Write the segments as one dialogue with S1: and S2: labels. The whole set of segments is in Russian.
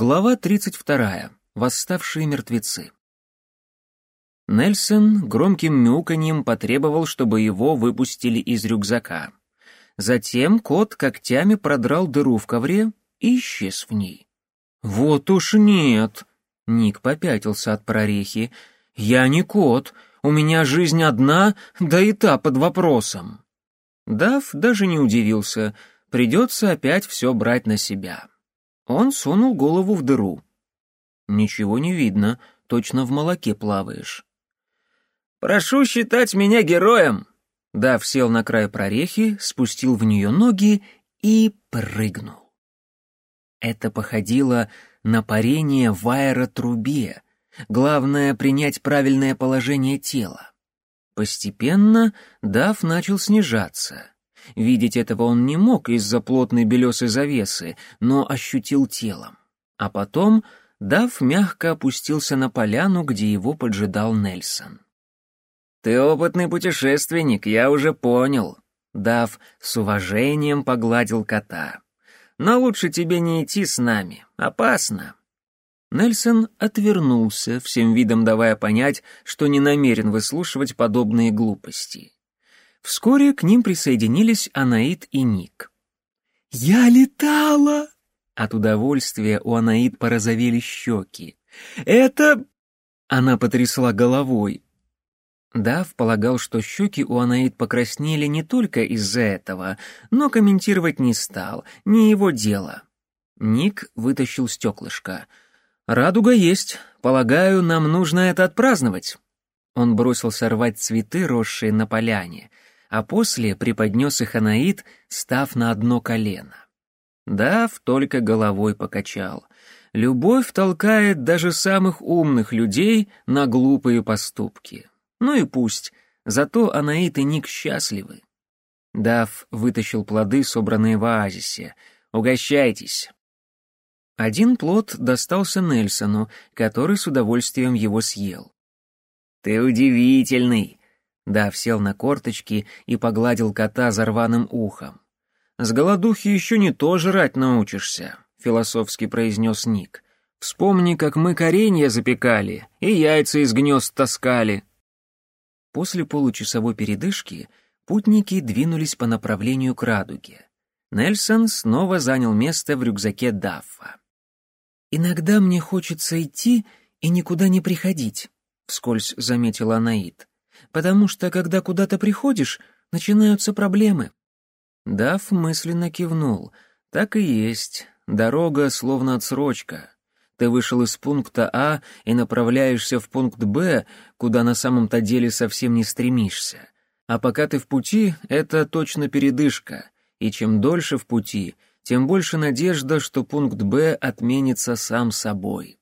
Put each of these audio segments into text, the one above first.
S1: Глава 32. Восставшие мертвецы. Нельсон громким мяуканьем потребовал, чтобы его выпустили из рюкзака. Затем кот когтями продрал дыру в ковре и исчез в ней. «Вот уж нет!» — Ник попятился от прорехи. «Я не кот, у меня жизнь одна, да и та под вопросом». Дав даже не удивился, придется опять все брать на себя. Он сунул голову в дыру. «Ничего не видно, точно в молоке плаваешь». «Прошу считать меня героем!» Дав сел на край прорехи, спустил в нее ноги и прыгнул. Это походило на парение в аэротрубе. Главное — принять правильное положение тела. Постепенно Дав начал снижаться. Видеть этого он не мог из-за плотной белесой завесы, но ощутил телом. А потом Дав мягко опустился на поляну, где его поджидал Нельсон. «Ты опытный путешественник, я уже понял», — Дав с уважением погладил кота. «Но лучше тебе не идти с нами, опасно». Нельсон отвернулся, всем видом давая понять, что не намерен выслушивать подобные глупости. Вскоре к ним присоединились Анаит и Ник. «Я летала!» От удовольствия у Анаит порозовели щеки. «Это...» Она потрясла головой. Дав полагал, что щеки у Анаит покраснели не только из-за этого, но комментировать не стал, не его дело. Ник вытащил стеклышко. «Радуга есть. Полагаю, нам нужно это отпраздновать». Он бросился рвать цветы, росшие на поляне а после преподнес их Анаид, став на одно колено. Дав только головой покачал. Любовь толкает даже самых умных людей на глупые поступки. Ну и пусть, зато Анаит и Ник счастливы. Дав вытащил плоды, собранные в оазисе. «Угощайтесь!» Один плод достался Нельсону, который с удовольствием его съел. «Ты удивительный!» Дав сел на корточки и погладил кота за рваным ухом. «С голодухи еще не то жрать научишься», — философски произнес Ник. «Вспомни, как мы коренья запекали и яйца из гнезд таскали». После получасовой передышки путники двинулись по направлению к радуге. Нельсон снова занял место в рюкзаке Даффа. «Иногда мне хочется идти и никуда не приходить», — вскользь заметила Анаит потому что, когда куда-то приходишь, начинаются проблемы». Дав мысленно кивнул. «Так и есть. Дорога словно отсрочка. Ты вышел из пункта А и направляешься в пункт Б, куда на самом-то деле совсем не стремишься. А пока ты в пути, это точно передышка. И чем дольше в пути, тем больше надежда, что пункт Б отменится сам собой.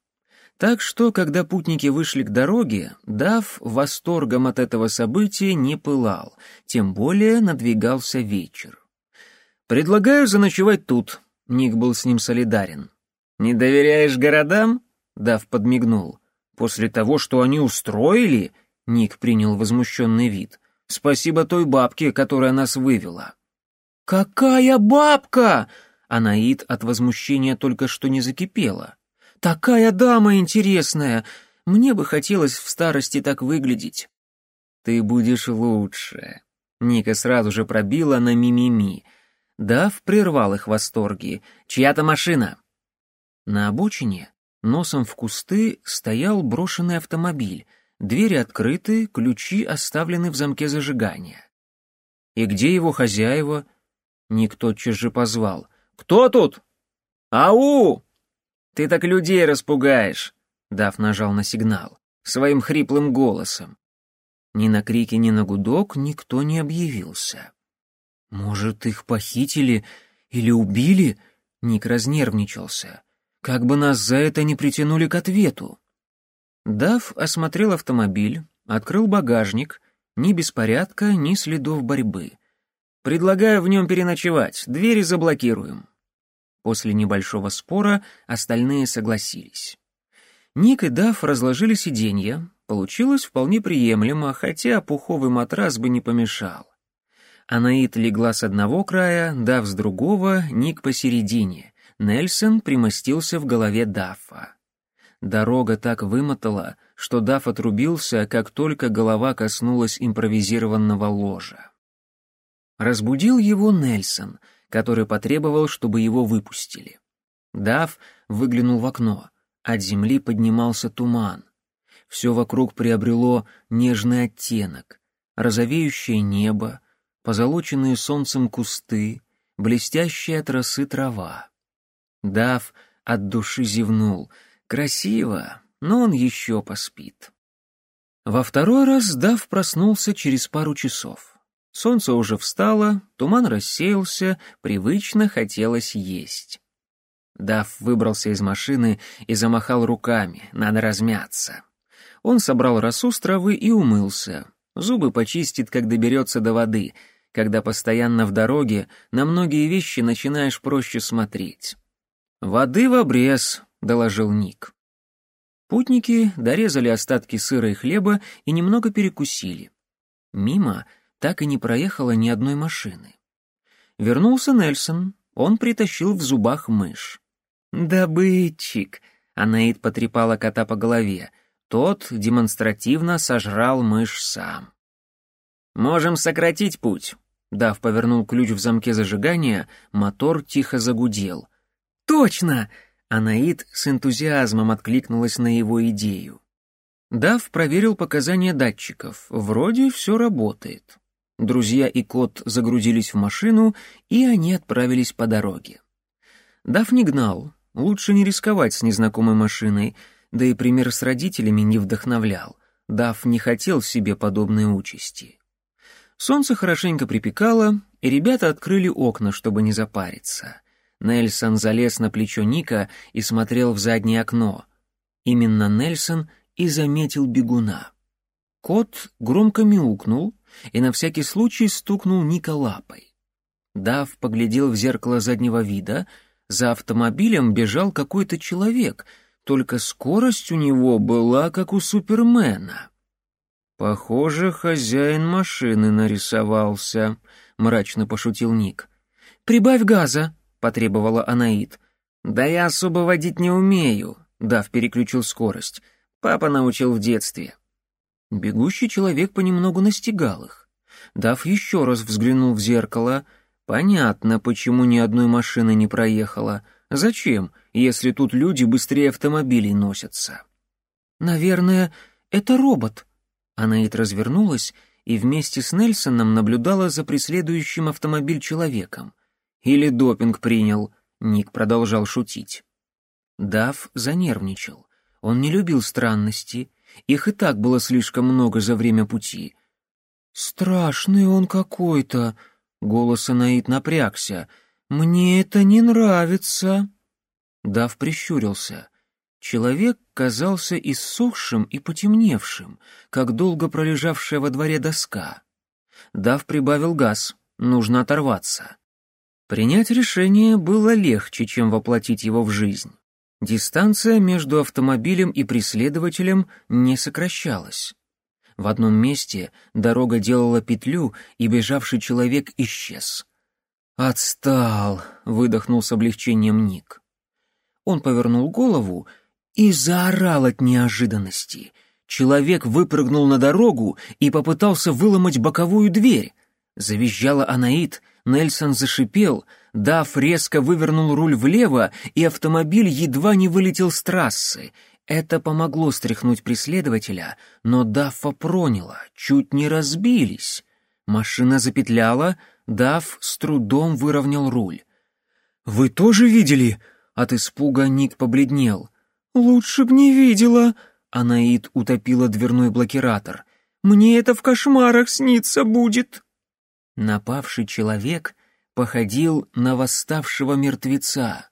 S1: Так что, когда путники вышли к дороге, Дав восторгом от этого события не пылал, тем более надвигался вечер. «Предлагаю заночевать тут», — Ник был с ним солидарен. «Не доверяешь городам?» — Дав подмигнул. «После того, что они устроили?» — Ник принял возмущенный вид. «Спасибо той бабке, которая нас вывела». «Какая бабка?» Анаид от возмущения только что не закипела. Такая дама интересная! Мне бы хотелось в старости так выглядеть». «Ты будешь лучше». Ника сразу же пробила на мимими. Дав прервал их восторги. «Чья-то машина!» На обочине, носом в кусты, стоял брошенный автомобиль. Двери открыты, ключи оставлены в замке зажигания. «И где его хозяева?» Никто тотчас позвал. «Кто тут?» «Ау!» «Ты так людей распугаешь!» Дав нажал на сигнал, своим хриплым голосом. Ни на крики, ни на гудок никто не объявился. «Может, их похитили или убили?» Ник разнервничался. «Как бы нас за это не притянули к ответу!» Дав осмотрел автомобиль, открыл багажник, ни беспорядка, ни следов борьбы. «Предлагаю в нем переночевать, двери заблокируем». После небольшого спора остальные согласились. Ник и Даф разложили сиденья. Получилось вполне приемлемо, хотя пуховый матрас бы не помешал. Анаит легла с одного края, Дав с другого, Ник посередине. Нельсон примостился в голове Даффа. Дорога так вымотала, что Дафф отрубился, как только голова коснулась импровизированного ложа. Разбудил его Нельсон, который потребовал, чтобы его выпустили. Дафф выглянул в окно. От земли поднимался туман. Все вокруг приобрело нежный оттенок. Розовеющее небо, позолоченные солнцем кусты, блестящая от росы трава. Дав от души зевнул. Красиво, но он еще поспит. Во второй раз Дав проснулся через пару часов. Солнце уже встало, туман рассеялся, привычно хотелось есть. Дав выбрался из машины и замахал руками, надо размяться. Он собрал росу с травы и умылся. Зубы почистит, как доберется до воды. Когда постоянно в дороге, на многие вещи начинаешь проще смотреть. «Воды в обрез», — доложил Ник. Путники дорезали остатки сыра и хлеба и немного перекусили. Мимо так и не проехало ни одной машины. Вернулся Нельсон, он притащил в зубах мышь. «Добытчик!» — Анаид потрепала кота по голове — тот демонстративно сожрал мышь сам. «Можем сократить путь». Дав повернул ключ в замке зажигания, мотор тихо загудел. «Точно!» Анаид с энтузиазмом откликнулась на его идею. Дав проверил показания датчиков. Вроде все работает. Друзья и кот загрузились в машину, и они отправились по дороге. Дав не гнал. Лучше не рисковать с незнакомой машиной — да и пример с родителями не вдохновлял. Дав не хотел себе подобной участи. Солнце хорошенько припекало, и ребята открыли окна, чтобы не запариться. Нельсон залез на плечо Ника и смотрел в заднее окно. Именно Нельсон и заметил бегуна. Кот громко мяукнул и на всякий случай стукнул Ника лапой. Дав поглядел в зеркало заднего вида, за автомобилем бежал какой-то человек — только скорость у него была как у Супермена. «Похоже, хозяин машины нарисовался», — мрачно пошутил Ник. «Прибавь газа», — потребовала Анаит. «Да я особо водить не умею», — Дав переключил скорость. «Папа научил в детстве». Бегущий человек понемногу настигал их. Дав еще раз взглянул в зеркало. Понятно, почему ни одной машины не проехала — Зачем, если тут люди быстрее автомобилей носятся? Наверное, это робот. Анаит развернулась и вместе с Нельсоном наблюдала за преследующим автомобиль человеком. Или допинг принял, Ник продолжал шутить. Дав занервничал. Он не любил странности, их и так было слишком много за время пути. «Страшный он какой-то», — голос Анаит напрягся — «Мне это не нравится». Дав прищурился. Человек казался иссохшим и потемневшим, как долго пролежавшая во дворе доска. Дав прибавил газ, нужно оторваться. Принять решение было легче, чем воплотить его в жизнь. Дистанция между автомобилем и преследователем не сокращалась. В одном месте дорога делала петлю, и бежавший человек исчез. «Отстал», — выдохнул с облегчением Ник. Он повернул голову и заорал от неожиданности. Человек выпрыгнул на дорогу и попытался выломать боковую дверь. Завизжала Анаит, Нельсон зашипел, Даф резко вывернул руль влево, и автомобиль едва не вылетел с трассы. Это помогло стряхнуть преследователя, но Даффа проняло, чуть не разбились. Машина запетляла, Дав с трудом выровнял руль. «Вы тоже видели?» От испуга Ник побледнел. «Лучше б не видела!» Анаид утопила дверной блокиратор. «Мне это в кошмарах снится будет!» Напавший человек походил на восставшего мертвеца.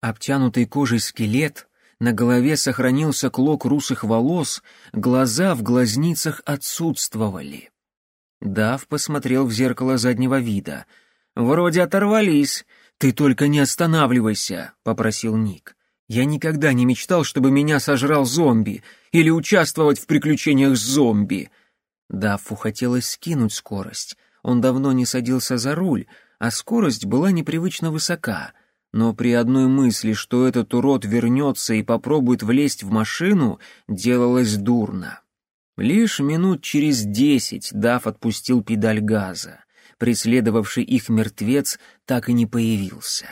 S1: Обтянутый кожей скелет, на голове сохранился клок русых волос, глаза в глазницах отсутствовали. Дав посмотрел в зеркало заднего вида. «Вроде оторвались. Ты только не останавливайся», — попросил Ник. «Я никогда не мечтал, чтобы меня сожрал зомби или участвовать в приключениях с зомби». Даффу хотелось скинуть скорость. Он давно не садился за руль, а скорость была непривычно высока. но при одной мысли, что этот урод вернется и попробует влезть в машину, делалось дурно. Лишь минут через десять Дав отпустил педаль газа. Преследовавший их мертвец так и не появился.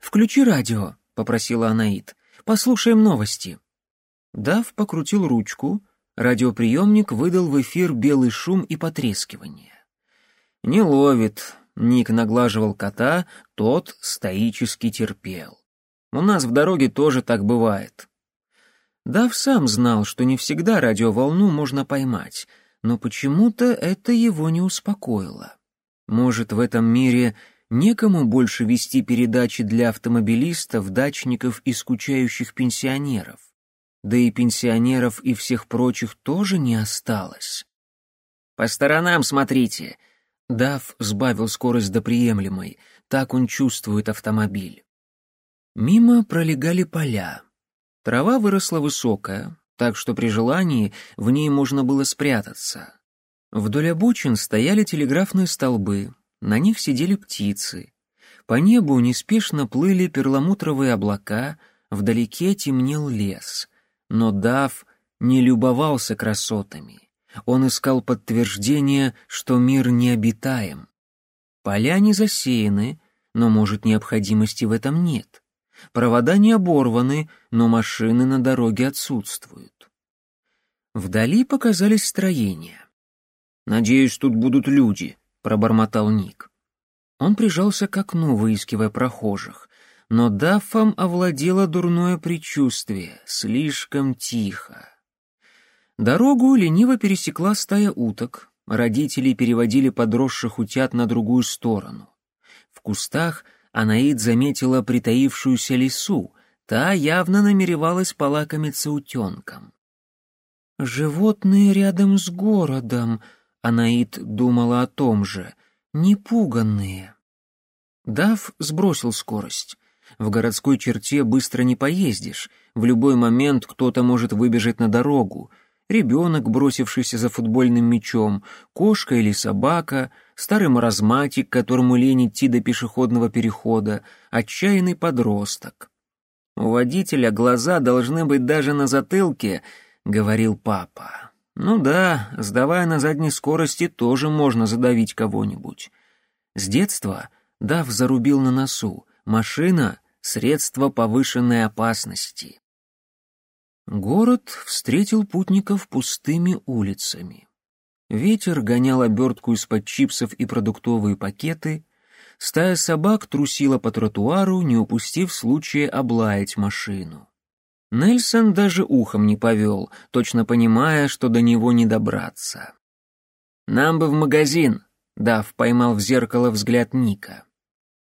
S1: «Включи радио», — попросила Анаит. «Послушаем новости». Дав покрутил ручку, радиоприемник выдал в эфир белый шум и потрескивание. «Не ловит», — Ник наглаживал кота, тот стоически терпел. «У нас в дороге тоже так бывает». Дав сам знал, что не всегда радиоволну можно поймать, но почему-то это его не успокоило. Может, в этом мире некому больше вести передачи для автомобилистов, дачников и скучающих пенсионеров. Да и пенсионеров и всех прочих тоже не осталось. «По сторонам смотрите!» Дав сбавил скорость до приемлемой, так он чувствует автомобиль. Мимо пролегали поля. Трава выросла высокая, так что при желании в ней можно было спрятаться. Вдоль обочин стояли телеграфные столбы, на них сидели птицы. По небу неспешно плыли перламутровые облака, вдалеке темнел лес. Но Дав не любовался красотами. Он искал подтверждение, что мир необитаем. Поля не засеяны, но, может, необходимости в этом нет. Провода не оборваны, но машины на дороге отсутствуют. Вдали показались строения. «Надеюсь, тут будут люди», — пробормотал Ник. Он прижался к окну, выискивая прохожих, но Даффом овладело дурное предчувствие, слишком тихо. Дорогу лениво пересекла стая уток, родители переводили подросших утят на другую сторону. В кустах — Анаид заметила притаившуюся лису, та явно намеревалась полакомиться утенком. «Животные рядом с городом», — Анаид думала о том же, — «непуганные». Дав сбросил скорость. В городской черте быстро не поездишь, в любой момент кто-то может выбежать на дорогу — ребенок, бросившийся за футбольным мячом, кошка или собака, старый маразматик, которому лень идти до пешеходного перехода, отчаянный подросток. «У водителя глаза должны быть даже на затылке», — говорил папа. «Ну да, сдавая на задней скорости, тоже можно задавить кого-нибудь». С детства Дав зарубил на носу. Машина — средство повышенной опасности. Город встретил путников пустыми улицами. Ветер гонял обертку из-под чипсов и продуктовые пакеты, стая собак трусила по тротуару, не упустив случая облаять машину. Нельсон даже ухом не повел, точно понимая, что до него не добраться. «Нам бы в магазин», — Дав поймал в зеркало взгляд Ника.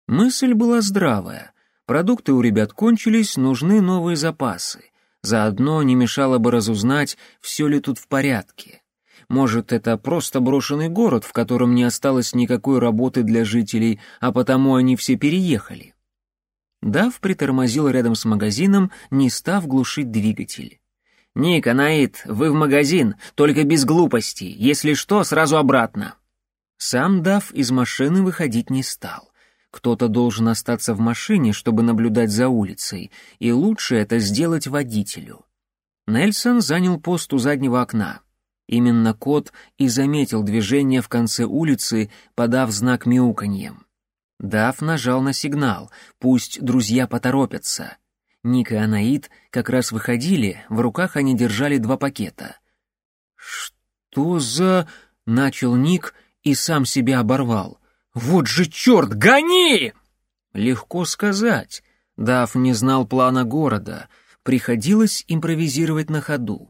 S1: Мысль была здравая. Продукты у ребят кончились, нужны новые запасы — Заодно не мешало бы разузнать, все ли тут в порядке. Может, это просто брошенный город, в котором не осталось никакой работы для жителей, а потому они все переехали. Дав притормозил рядом с магазином, не став глушить двигатель. «Ник, Анаит, вы в магазин, только без глупостей. Если что, сразу обратно». Сам Дав из машины выходить не стал. Кто-то должен остаться в машине, чтобы наблюдать за улицей, и лучше это сделать водителю. Нельсон занял пост у заднего окна. Именно кот и заметил движение в конце улицы, подав знак мяуканьем. Дав нажал на сигнал, пусть друзья поторопятся. Ник и Анаит как раз выходили, в руках они держали два пакета. «Что за...» — начал Ник и сам себя оборвал — «Вот же черт, гони!» Легко сказать. Дав не знал плана города, приходилось импровизировать на ходу.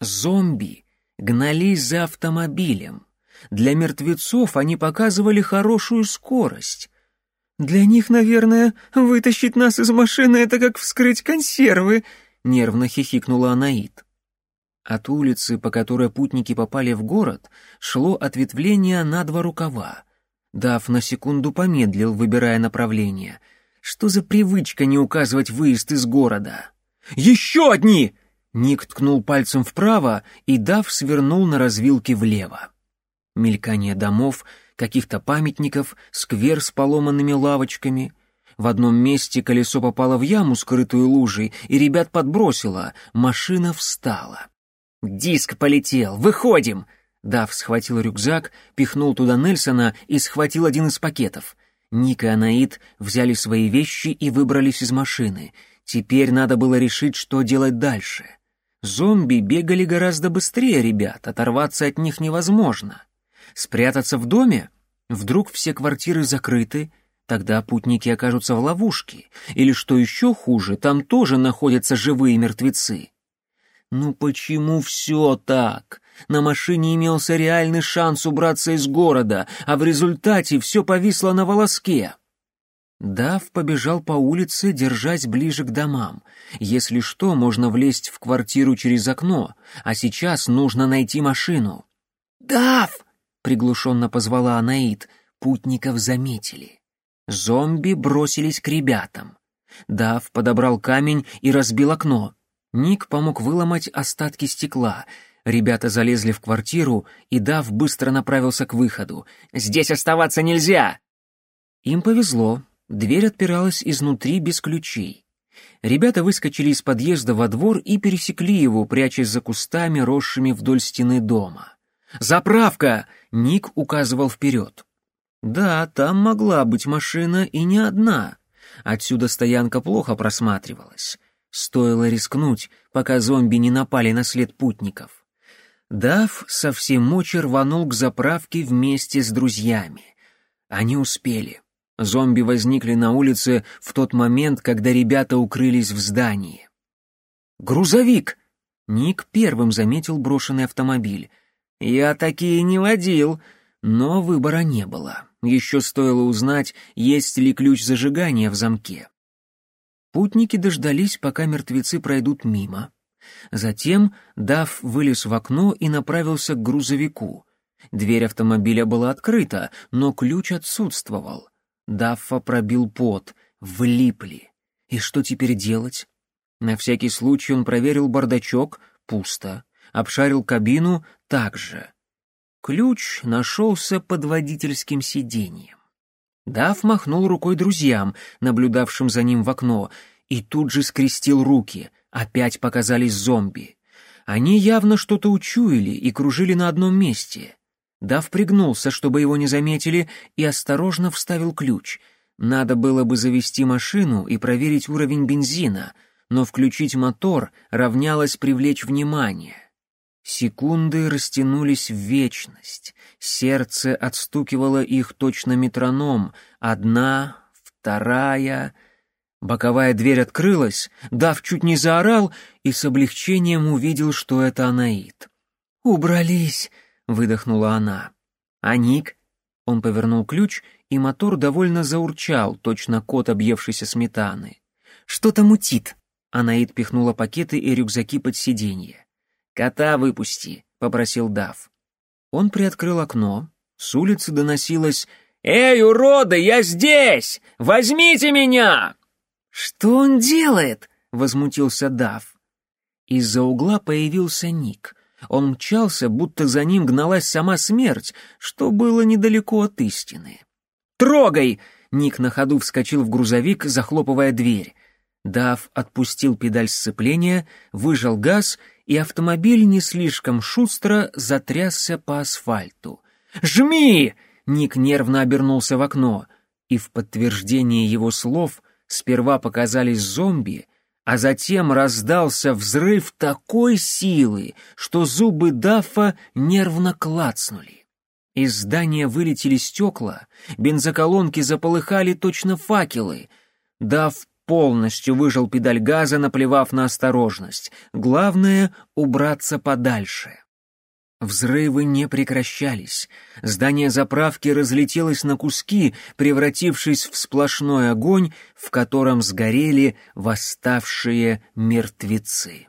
S1: Зомби гнались за автомобилем. Для мертвецов они показывали хорошую скорость. «Для них, наверное, вытащить нас из машины — это как вскрыть консервы», — нервно хихикнула Анаит. От улицы, по которой путники попали в город, шло ответвление на два рукава — Дав на секунду помедлил, выбирая направление. Что за привычка не указывать выезд из города? «Еще одни!» Ник ткнул пальцем вправо, и Дав свернул на развилке влево. Мелькание домов, каких-то памятников, сквер с поломанными лавочками. В одном месте колесо попало в яму, скрытую лужей, и ребят подбросило. Машина встала. «Диск полетел! Выходим!» Дав схватил рюкзак, пихнул туда Нельсона и схватил один из пакетов. Ник и Анаит взяли свои вещи и выбрались из машины. Теперь надо было решить, что делать дальше. Зомби бегали гораздо быстрее ребят, оторваться от них невозможно. Спрятаться в доме? Вдруг все квартиры закрыты, тогда путники окажутся в ловушке. Или что еще хуже, там тоже находятся живые мертвецы. Ну почему все так? На машине имелся реальный шанс убраться из города, а в результате все повисло на волоске. Дав побежал по улице, держась ближе к домам. Если что, можно влезть в квартиру через окно, а сейчас нужно найти машину. «Дав!» — приглушенно позвала Анаит. Путников заметили. Зомби бросились к ребятам. Дав подобрал камень и разбил окно. Ник помог выломать остатки стекла. Ребята залезли в квартиру, и Дав быстро направился к выходу. «Здесь оставаться нельзя!» Им повезло. Дверь отпиралась изнутри без ключей. Ребята выскочили из подъезда во двор и пересекли его, прячась за кустами, росшими вдоль стены дома. «Заправка!» — Ник указывал вперед. Да, там могла быть машина и не одна. Отсюда стоянка плохо просматривалась. Стоило рискнуть, пока зомби не напали на след путников. Дав со всей мочи рванул к заправке вместе с друзьями. Они успели. Зомби возникли на улице в тот момент, когда ребята укрылись в здании. «Грузовик!» Ник первым заметил брошенный автомобиль. «Я такие не водил», но выбора не было. Еще стоило узнать, есть ли ключ зажигания в замке. Путники дождались, пока мертвецы пройдут мимо. Затем Дав вылез в окно и направился к грузовику. Дверь автомобиля была открыта, но ключ отсутствовал. Даффа пробил пот, влипли. И что теперь делать? На всякий случай он проверил бардачок, пусто. Обшарил кабину, также. Ключ нашелся под водительским сиденьем. Дав махнул рукой друзьям, наблюдавшим за ним в окно, и тут же скрестил руки. Опять показались зомби. Они явно что-то учуяли и кружили на одном месте. Дав пригнулся, чтобы его не заметили, и осторожно вставил ключ. Надо было бы завести машину и проверить уровень бензина, но включить мотор равнялось привлечь внимание. Секунды растянулись в вечность. Сердце отстукивало их точно метроном. Одна, вторая... Боковая дверь открылась, Дав чуть не заорал и с облегчением увидел, что это Анаит. «Убрались!» — выдохнула она. «А Ник?» Он повернул ключ, и мотор довольно заурчал, точно кот, объевшийся сметаны. «Что-то мутит!» Анаит пихнула пакеты и рюкзаки под сиденье. «Кота выпусти», — попросил Дав. Он приоткрыл окно. С улицы доносилось «Эй, уроды, я здесь! Возьмите меня!» «Что он делает?» — возмутился Дав. Из-за угла появился Ник. Он мчался, будто за ним гналась сама смерть, что было недалеко от истины. «Трогай!» — Ник на ходу вскочил в грузовик, захлопывая дверь. Дав отпустил педаль сцепления, выжал газ — и автомобиль не слишком шустро затрясся по асфальту. «Жми!» — Ник нервно обернулся в окно, и в подтверждение его слов сперва показались зомби, а затем раздался взрыв такой силы, что зубы Даффа нервно клацнули. Из здания вылетели стекла, бензоколонки заполыхали точно факелы. Дафф полностью выжал педаль газа, наплевав на осторожность. Главное — убраться подальше. Взрывы не прекращались. Здание заправки разлетелось на куски, превратившись в сплошной огонь, в котором сгорели восставшие мертвецы.